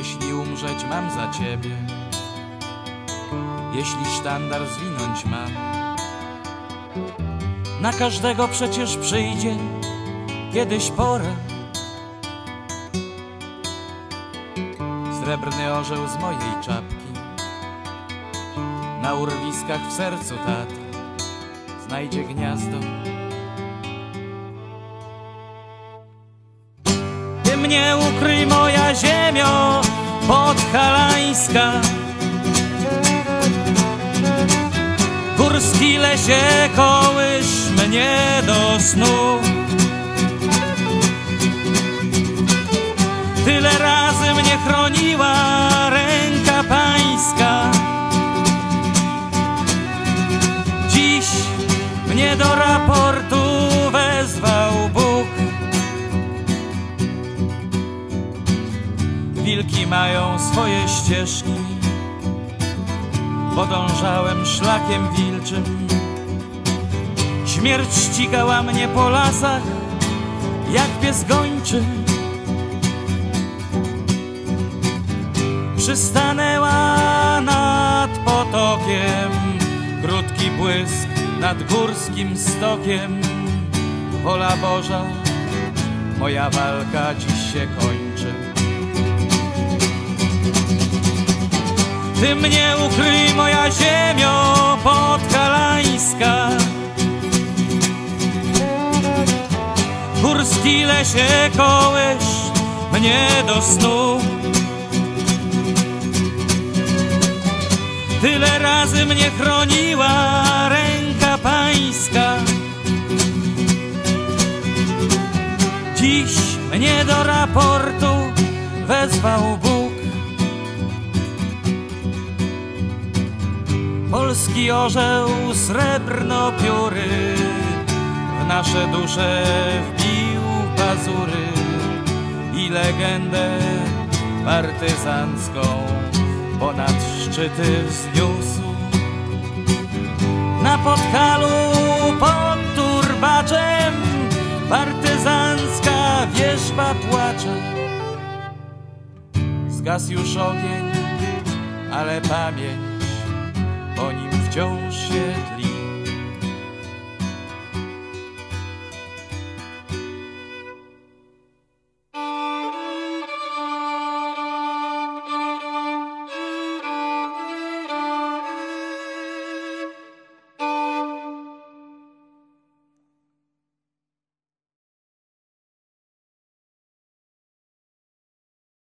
Jeśli umrzeć mam za ciebie, jeśli sztandar zwinąć mam, na każdego przecież przyjdzie kiedyś pora. Srebrny orzeł z mojej czapki, na urwiskach w sercu Tatr znajdzie gniazdo. Ty mnie ukryj, moja ziemio podhalańska. Górski lesie kołysz mnie do snu. Wilki mają swoje ścieżki, podążałem szlakiem wilczym. Śmierć ścigała mnie po lasach, jak pies gończy. Przystanęła nad potokiem, krótki błysk nad górskim stokiem. Wola Boża, moja walka dziś się kończy. Ty mnie ukryj, moja ziemio podhalańska. Górski lesie kołysz mnie do snu. Tyle razy mnie chroniła ręka pańska. Dziś mnie do raportu wezwał Bóg. Polski orzeł srebrno pióry w nasze dusze wbił pazury i legendę partyzancką ponad szczyty wzniósł. Na Podhalu pod turbaczem partyzancka wierzba płacze. Zgasł już ogień, ale pamięć o nim wciąż się tli.